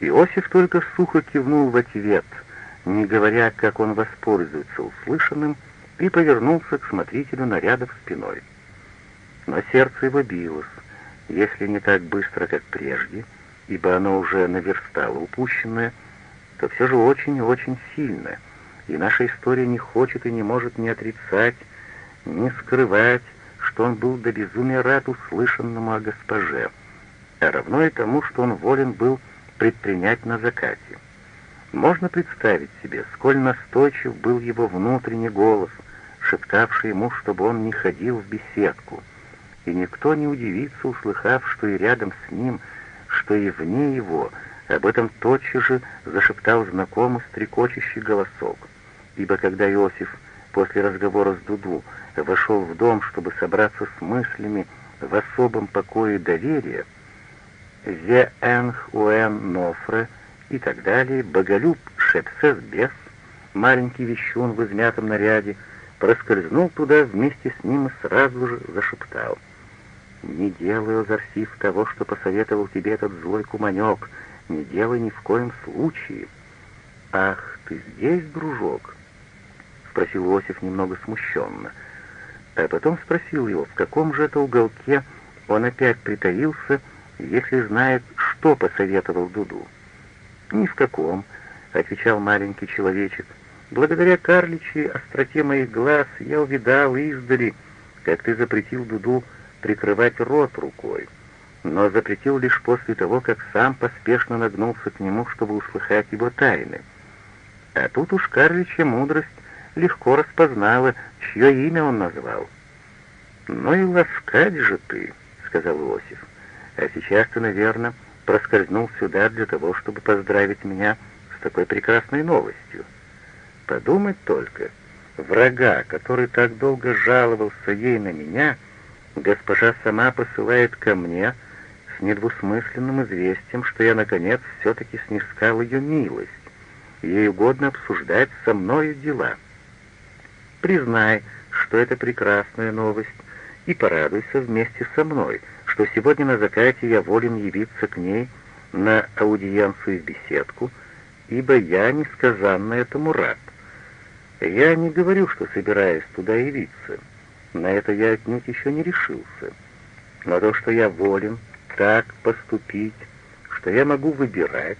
Иосиф только сухо кивнул в ответ, не говоря, как он воспользуется услышанным, и повернулся к смотрителю нарядов спиной. Но сердце его билось, если не так быстро, как прежде, ибо оно уже наверстало упущенное, то все же очень и очень сильно, и наша история не хочет и не может ни отрицать, ни скрывать, что он был до безумия рад услышанному о госпоже, а равно и тому, что он волен был предпринять на закате. Можно представить себе, сколь настойчив был его внутренний голос, шептавший ему, чтобы он не ходил в беседку, и никто не удивится, услыхав, что и рядом с ним, что и вне его, об этом тотчас же зашептал знакомый стрекочущий голосок, ибо когда Иосиф после разговора с Дуду вошел в дом, чтобы собраться с мыслями в особом покое доверия, Зе Энх Уэн Нофре и так далее, Боголюб Шепсес Бес, маленький вещун в измятом наряде, проскользнул туда вместе с ним и сразу же зашептал. «Не делай, Озарсив, того, что посоветовал тебе этот злой куманек, не делай ни в коем случае». «Ах, ты здесь, дружок?» — спросил Иосиф немного смущенно — а потом спросил его, в каком же это уголке он опять притаился, если знает, что посоветовал Дуду. «Ни в каком», — отвечал маленький человечек. «Благодаря карличьей остроте моих глаз я увидал издали, как ты запретил Дуду прикрывать рот рукой, но запретил лишь после того, как сам поспешно нагнулся к нему, чтобы услыхать его тайны. А тут уж карличья мудрость легко распознала, чье имя он назвал. «Ну и ласкать же ты», — сказал Иосиф. «А сейчас ты, наверное, проскользнул сюда для того, чтобы поздравить меня с такой прекрасной новостью. Подумать только, врага, который так долго жаловался ей на меня, госпожа сама посылает ко мне с недвусмысленным известием, что я, наконец, все-таки снискал ее милость. Ей угодно обсуждать со мною дела». Признай, что это прекрасная новость, и порадуйся вместе со мной, что сегодня на закате я волен явиться к ней на аудиенцию в беседку, ибо я несказанно этому рад. Я не говорю, что собираюсь туда явиться, на это я отнюдь еще не решился. Но то, что я волен так поступить, что я могу выбирать,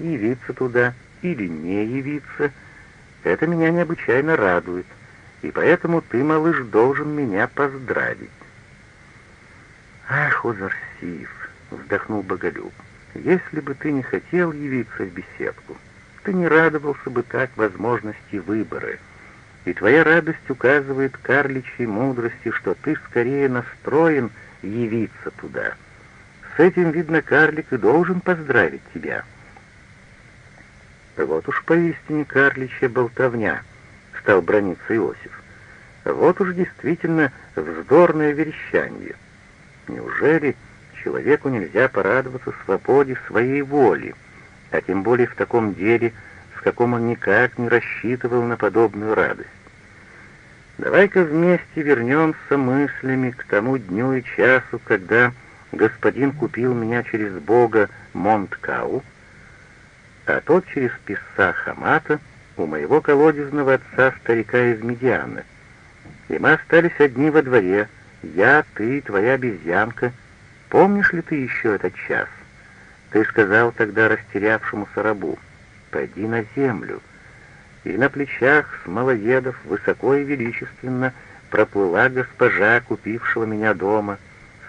явиться туда или не явиться, это меня необычайно радует и поэтому ты, малыш, должен меня поздравить». «Ах, Озарсив!» — вздохнул Боголюб. «Если бы ты не хотел явиться в беседку, ты не радовался бы так возможности выбора, и твоя радость указывает карличьей мудрости, что ты скорее настроен явиться туда. С этим, видно, карлик и должен поздравить тебя». «Вот уж поистине карличья болтовня», — стал брониться Иосиф. «Вот уж действительно вздорное верещание. Неужели человеку нельзя порадоваться свободе своей воли, а тем более в таком деле, в каком он никак не рассчитывал на подобную радость? Давай-ка вместе вернемся мыслями к тому дню и часу, когда господин купил меня через Бога Монткау, а тот через писца Хамата — у моего колодезного отца, старика из Медианы. И мы остались одни во дворе, я, ты, твоя обезьянка. Помнишь ли ты еще этот час? Ты сказал тогда растерявшемуся рабу, «Пойди на землю». И на плечах с малоедов высоко и величественно проплыла госпожа, купившего меня дома,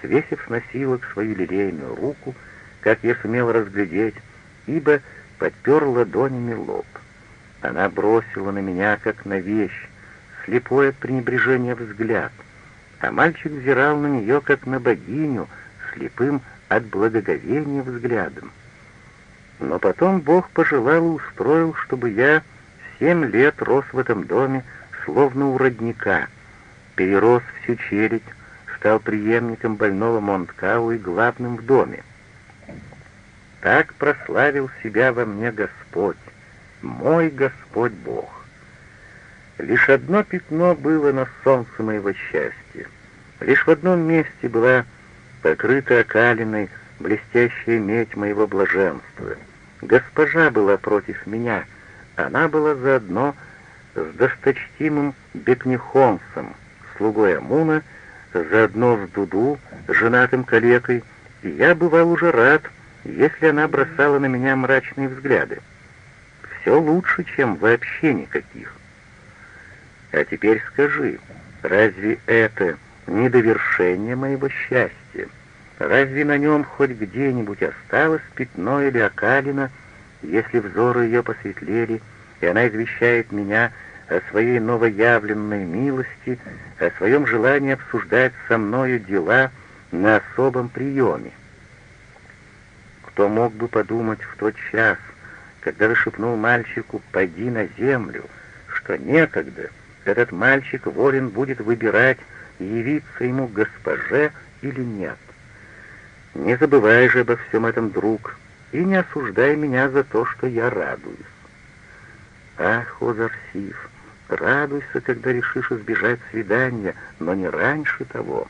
свесив с носилок свою лилейную руку, как я сумел разглядеть, ибо подпер ладонями лоб. Она бросила на меня, как на вещь, слепое от пренебрежения взгляд, а мальчик взирал на нее, как на богиню, слепым от благоговения взглядом. Но потом Бог пожелал и устроил, чтобы я семь лет рос в этом доме, словно у родника, перерос всю челядь, стал преемником больного Монткау и главным в доме. Так прославил себя во мне Господь, мой Господь Бог. Лишь одно пятно было на солнце моего счастья. Лишь в одном месте была покрыта окалиной блестящая медь моего блаженства, Госпожа была против меня. Она была заодно с досточтимым Бекнехонсом, слугой Амуна, заодно с Дуду, женатым калекой, и я бывал уже рад, если она бросала на меня мрачные взгляды. Все лучше, чем вообще никаких. А теперь скажи, разве это не довершение моего счастья? Разве на нем хоть где-нибудь осталось пятно или окалина, если взоры ее посветлели, и она извещает меня о своей новоявленной милости, о своем желании обсуждать со мною дела на особом приеме? Кто мог бы подумать в тот час, когда шепнул мальчику «пойди на землю», что некогда этот мальчик волен будет выбирать, явиться ему госпоже или нет. Не забывай же обо всем этом, друг, и не осуждай меня за то, что я радуюсь. Ах, Озарсив, радуйся, когда решишь избежать свидания, но не раньше того.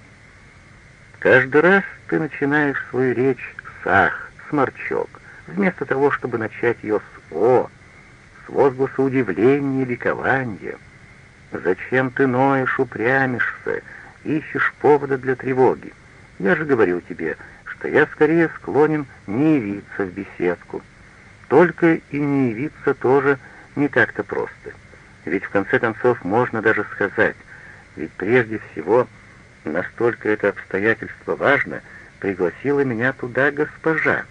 Каждый раз ты начинаешь свою речь с «ах», сморчок, вместо того, чтобы начать ее с «о», с возгласа удивления и ликования. Зачем ты ноешь, упрямишься, ищешь повода для тревоги? Я же говорю тебе, что я скорее склонен не явиться в беседку. Только и не явиться тоже не так-то просто. Ведь в конце концов можно даже сказать, ведь прежде всего настолько это обстоятельство важно, пригласила меня туда госпожа.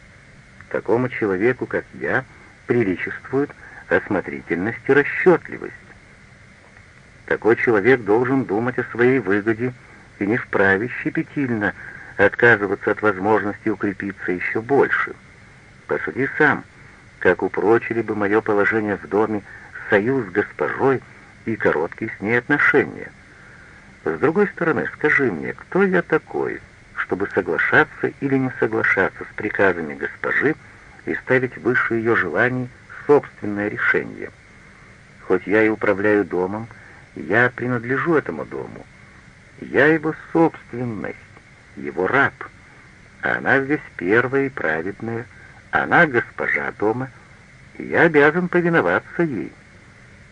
Такому человеку, как я, приличествует осмотрительность и расчетливость. Такой человек должен думать о своей выгоде и не вправе щепетильно отказываться от возможности укрепиться еще больше. Посуди сам, как упрочили бы мое положение в доме союз с госпожой и короткие с ней отношения. С другой стороны, скажи мне, кто я такой, чтобы соглашаться или не соглашаться с приказами госпожи и ставить выше ее желаний собственное решение? Хоть я и управляю домом, я принадлежу этому дому. Я его собственность его раб. Она здесь первая и праведная, она госпожа дома, и я обязан повиноваться ей.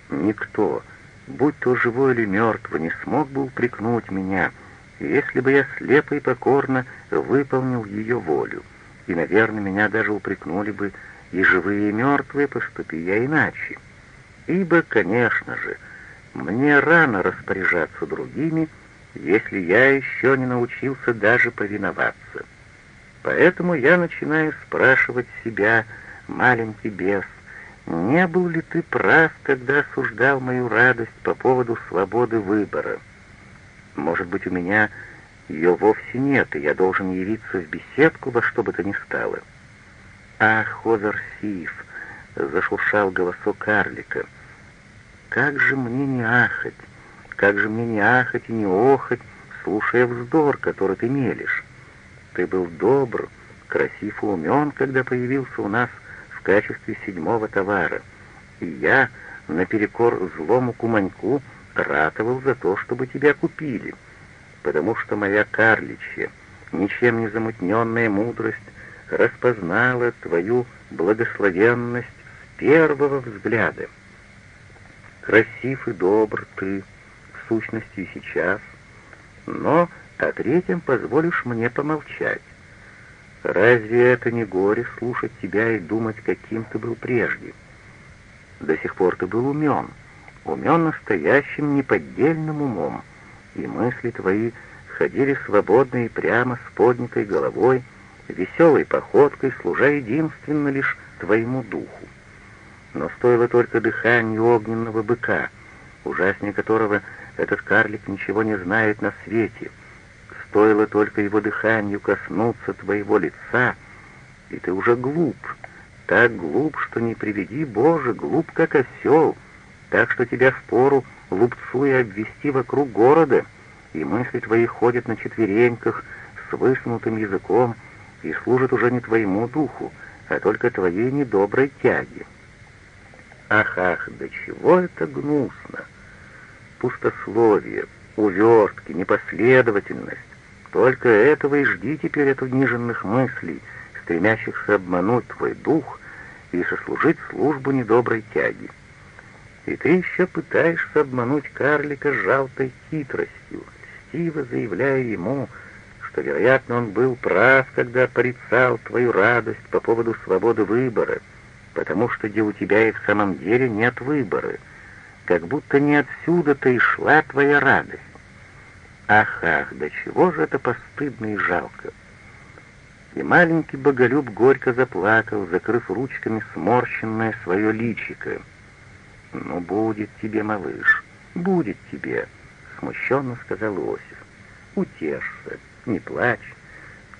Никто, будь то живой или мертвый, не смог бы упрекнуть меня, если бы я слепо и покорно выполнил ее волю. И, наверное, меня даже упрекнули бы и живые, и мертвые, поступи я иначе. Ибо, конечно же, мне рано распоряжаться другими, если я еще не научился даже повиноваться. Поэтому я начинаю спрашивать себя, маленький бес, не был ли ты прав, когда осуждал мою радость по поводу свободы выбора? Может быть, у меня ее вовсе нет, и я должен явиться в беседку во что бы то ни стало. Ах, Хозар Сиф, зашуршал голосок карлика, как же мне не ахать, как же мне не ахать и не охать, слушая вздор, который ты мелешь? Ты был добр, красив и умен, когда появился у нас в качестве седьмого товара. И я, наперекор злому куманьку, ратовал за то, чтобы тебя купили, потому что моя карличья, ничем не замутненная мудрость распознала твою благословенность с первого взгляда. Красив и добр ты, в сущности и сейчас, но о третьем позволишь мне помолчать. Разве это не горе слушать тебя и думать, каким ты был прежде? До сих пор ты был умен, умен настоящим неподдельным умом, и мысли твои ходили свободно и прямо с поднятой головой, веселой походкой, служа единственно лишь твоему духу. Но стоило только дыханию огненного быка, ужаснее которого этот карлик ничего не знает на свете. Стоило только его дыханию коснуться твоего лица, и ты уже глуп, так глуп, что не приведи, Боже, глуп, как осел, так что тебя впору лупцу и обвести вокруг города, и мысли твои ходят на четвереньках с высунутым языком и служат уже не твоему духу, а только твоей недоброй тяге. Ах, ах, до чего это гнусно! пустословие, увертки, непоследовательность. Только этого и жди теперь от униженных мыслей, стремящихся обмануть твой дух и сослужить службу недоброй тяги. И ты еще пытаешься обмануть карлика жалкой хитростью, льстиво заявляя ему, что, вероятно, он был прав, когда порицал твою радость по поводу свободы выбора, потому что где у тебя и в самом деле нет выбора, как будто не отсюда-то и шла твоя радость. Ах, ах, да чего же это постыдно и жалко! И маленький боголюб горько заплакал, закрыв ручками сморщенное свое личико. «Ну, будет тебе, малыш, будет тебе», — смущенно сказал Иосиф. «Утешься, не плачь.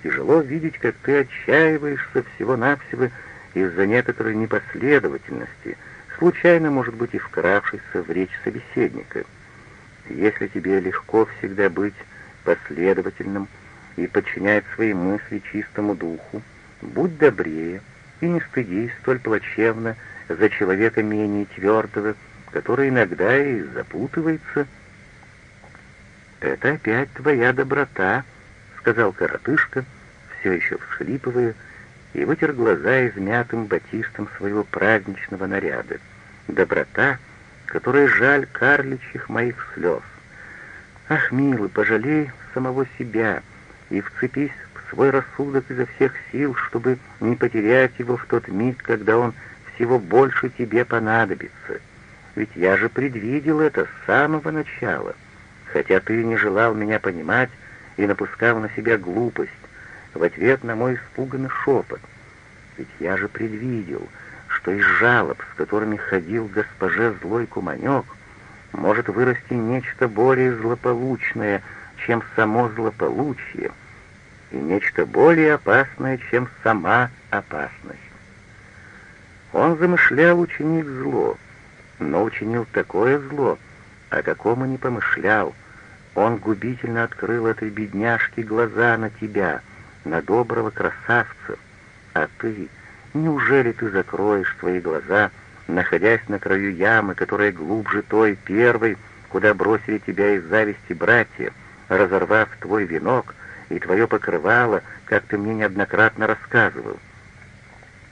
Тяжело видеть, как ты отчаиваешься всего-навсего из-за некоторой непоследовательности, случайно, может быть, и вкравшейся в речь собеседника. Если тебе легко всегда быть последовательным и подчинять свои мысли чистому духу, будь добрее и не стыдись столь плачевно за человека менее твердого, который иногда и запутывается. «Это опять твоя доброта», — сказал коротышка, все еще всхлипывая, и вытер глаза измятым батистом своего праздничного наряда. «Доброта, которая жаль карличьих моих слез. Ах, милый, пожалей самого себя и вцепись в свой рассудок изо всех сил, чтобы не потерять его в тот миг, когда он всего больше тебе понадобится. Ведь я же предвидел это с самого начала, хотя ты не желал меня понимать и напускал на себя глупость, в ответ на мой испуганный шепот. Ведь я же предвидел, что из жалоб, с которыми ходил госпоже злой куманек, может вырасти нечто более злополучное, чем само злополучие, и нечто более опасное, чем сама опасность. Он замышлял учинить зло, но учинил такое зло, о каком и не помышлял. Он губительно открыл этой бедняжке глаза на тебя — на доброго красавца. А ты, неужели ты закроешь свои глаза, находясь на краю ямы, которая глубже той первой, куда бросили тебя из зависти братья, разорвав твой венок и твое покрывало, как ты мне неоднократно рассказывал?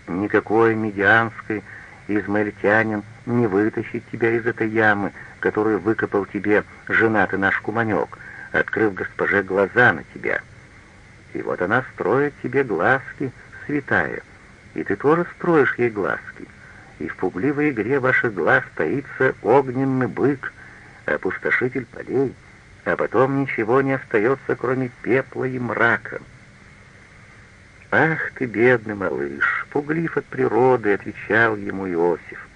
Никакой медианской измаильтянин не вытащит тебя из этой ямы, которую выкопал тебе женатый наш куманек, открыв госпоже глаза на тебя». И вот она строит тебе глазки, святая, и ты тоже строишь ей глазки. И в пугливой игре ваших глаз стоится огненный бык, опустошитель полей, а потом ничего не остается, кроме пепла и мрака. «Ах ты, бедный малыш!» — пуглив от природы, отвечал ему Иосиф.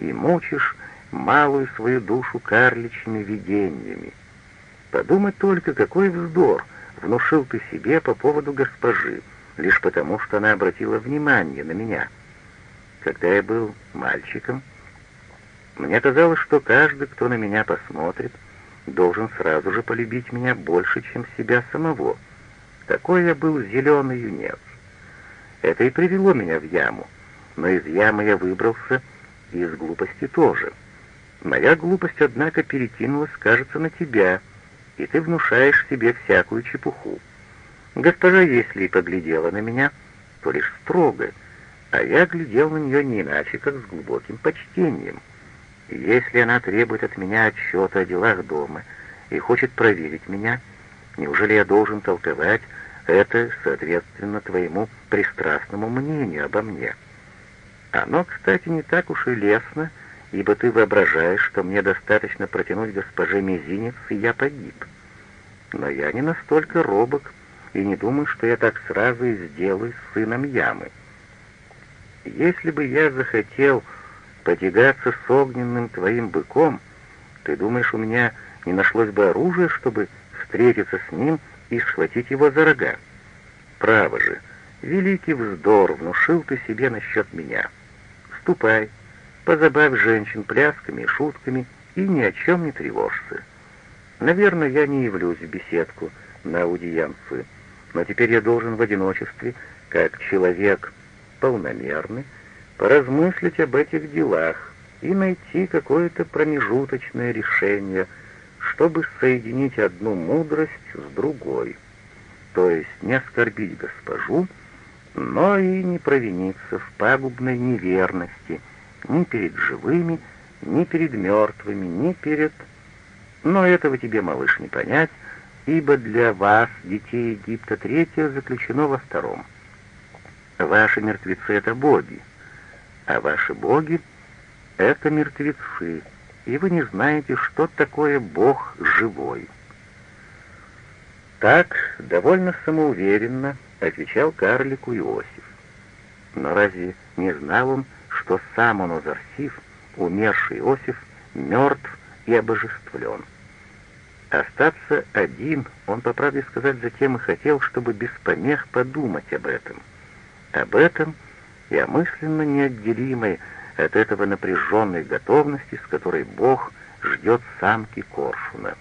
«И мучишь малую свою душу карличными видениями. Подумай только, какой вздор! Внушил ты себе по поводу госпожи, лишь потому, что она обратила внимание на меня. Когда я был мальчиком, мне казалось, что каждый, кто на меня посмотрит, должен сразу же полюбить меня больше, чем себя самого. Такой я был зеленый юнец. Это и привело меня в яму, но из ямы я выбрался и из глупости тоже. Моя глупость, однако, перекинулась, кажется, на тебя — и ты внушаешь себе всякую чепуху. Госпожа, если и поглядела на меня, то лишь строго, а я глядел на нее не иначе, как с глубоким почтением. Если она требует от меня отчета о делах дома и хочет проверить меня, неужели я должен толковать это соответственно твоему пристрастному мнению обо мне? Оно, кстати, не так уж и лестно, — ибо ты воображаешь, что мне достаточно протянуть госпоже мизинец, и я погиб. Но я не настолько робок и не думаю, что я так сразу и сделаю с сыном ямы. Если бы я захотел потягаться с огненным твоим быком, ты думаешь, у меня не нашлось бы оружия, чтобы встретиться с ним и схватить его за рога? Право же, великий вздор внушил ты себе насчет меня. Ступай, позабавь женщин плясками и шутками и ни о чем не тревожься. Наверное, я не явлюсь в беседку на аудиенцию, но теперь я должен в одиночестве, как человек полномерный, поразмыслить об этих делах и найти какое-то промежуточное решение, чтобы соединить одну мудрость с другой, то есть не оскорбить госпожу но и не провиниться в пагубной неверности ни перед живыми, ни перед мертвыми, ни перед... Но этого тебе, малыш, не понять, ибо для вас, детей Египта, третье заключено во втором. Ваши мертвецы — это боги, а ваши боги — это мертвецы, и вы не знаете, что такое Бог живой. Так, довольно самоуверенно, отвечал карлику Иосиф. Но разве не знал он, что сам он Озарсив, умерший Иосиф, мертв и обожествлен? Остаться один он, по правде сказать, затем и хотел, чтобы без помех подумать об этом. Об этом и о мысленно неотделимой от этого напряженной готовности, с которой Бог ждет самки Коршуна.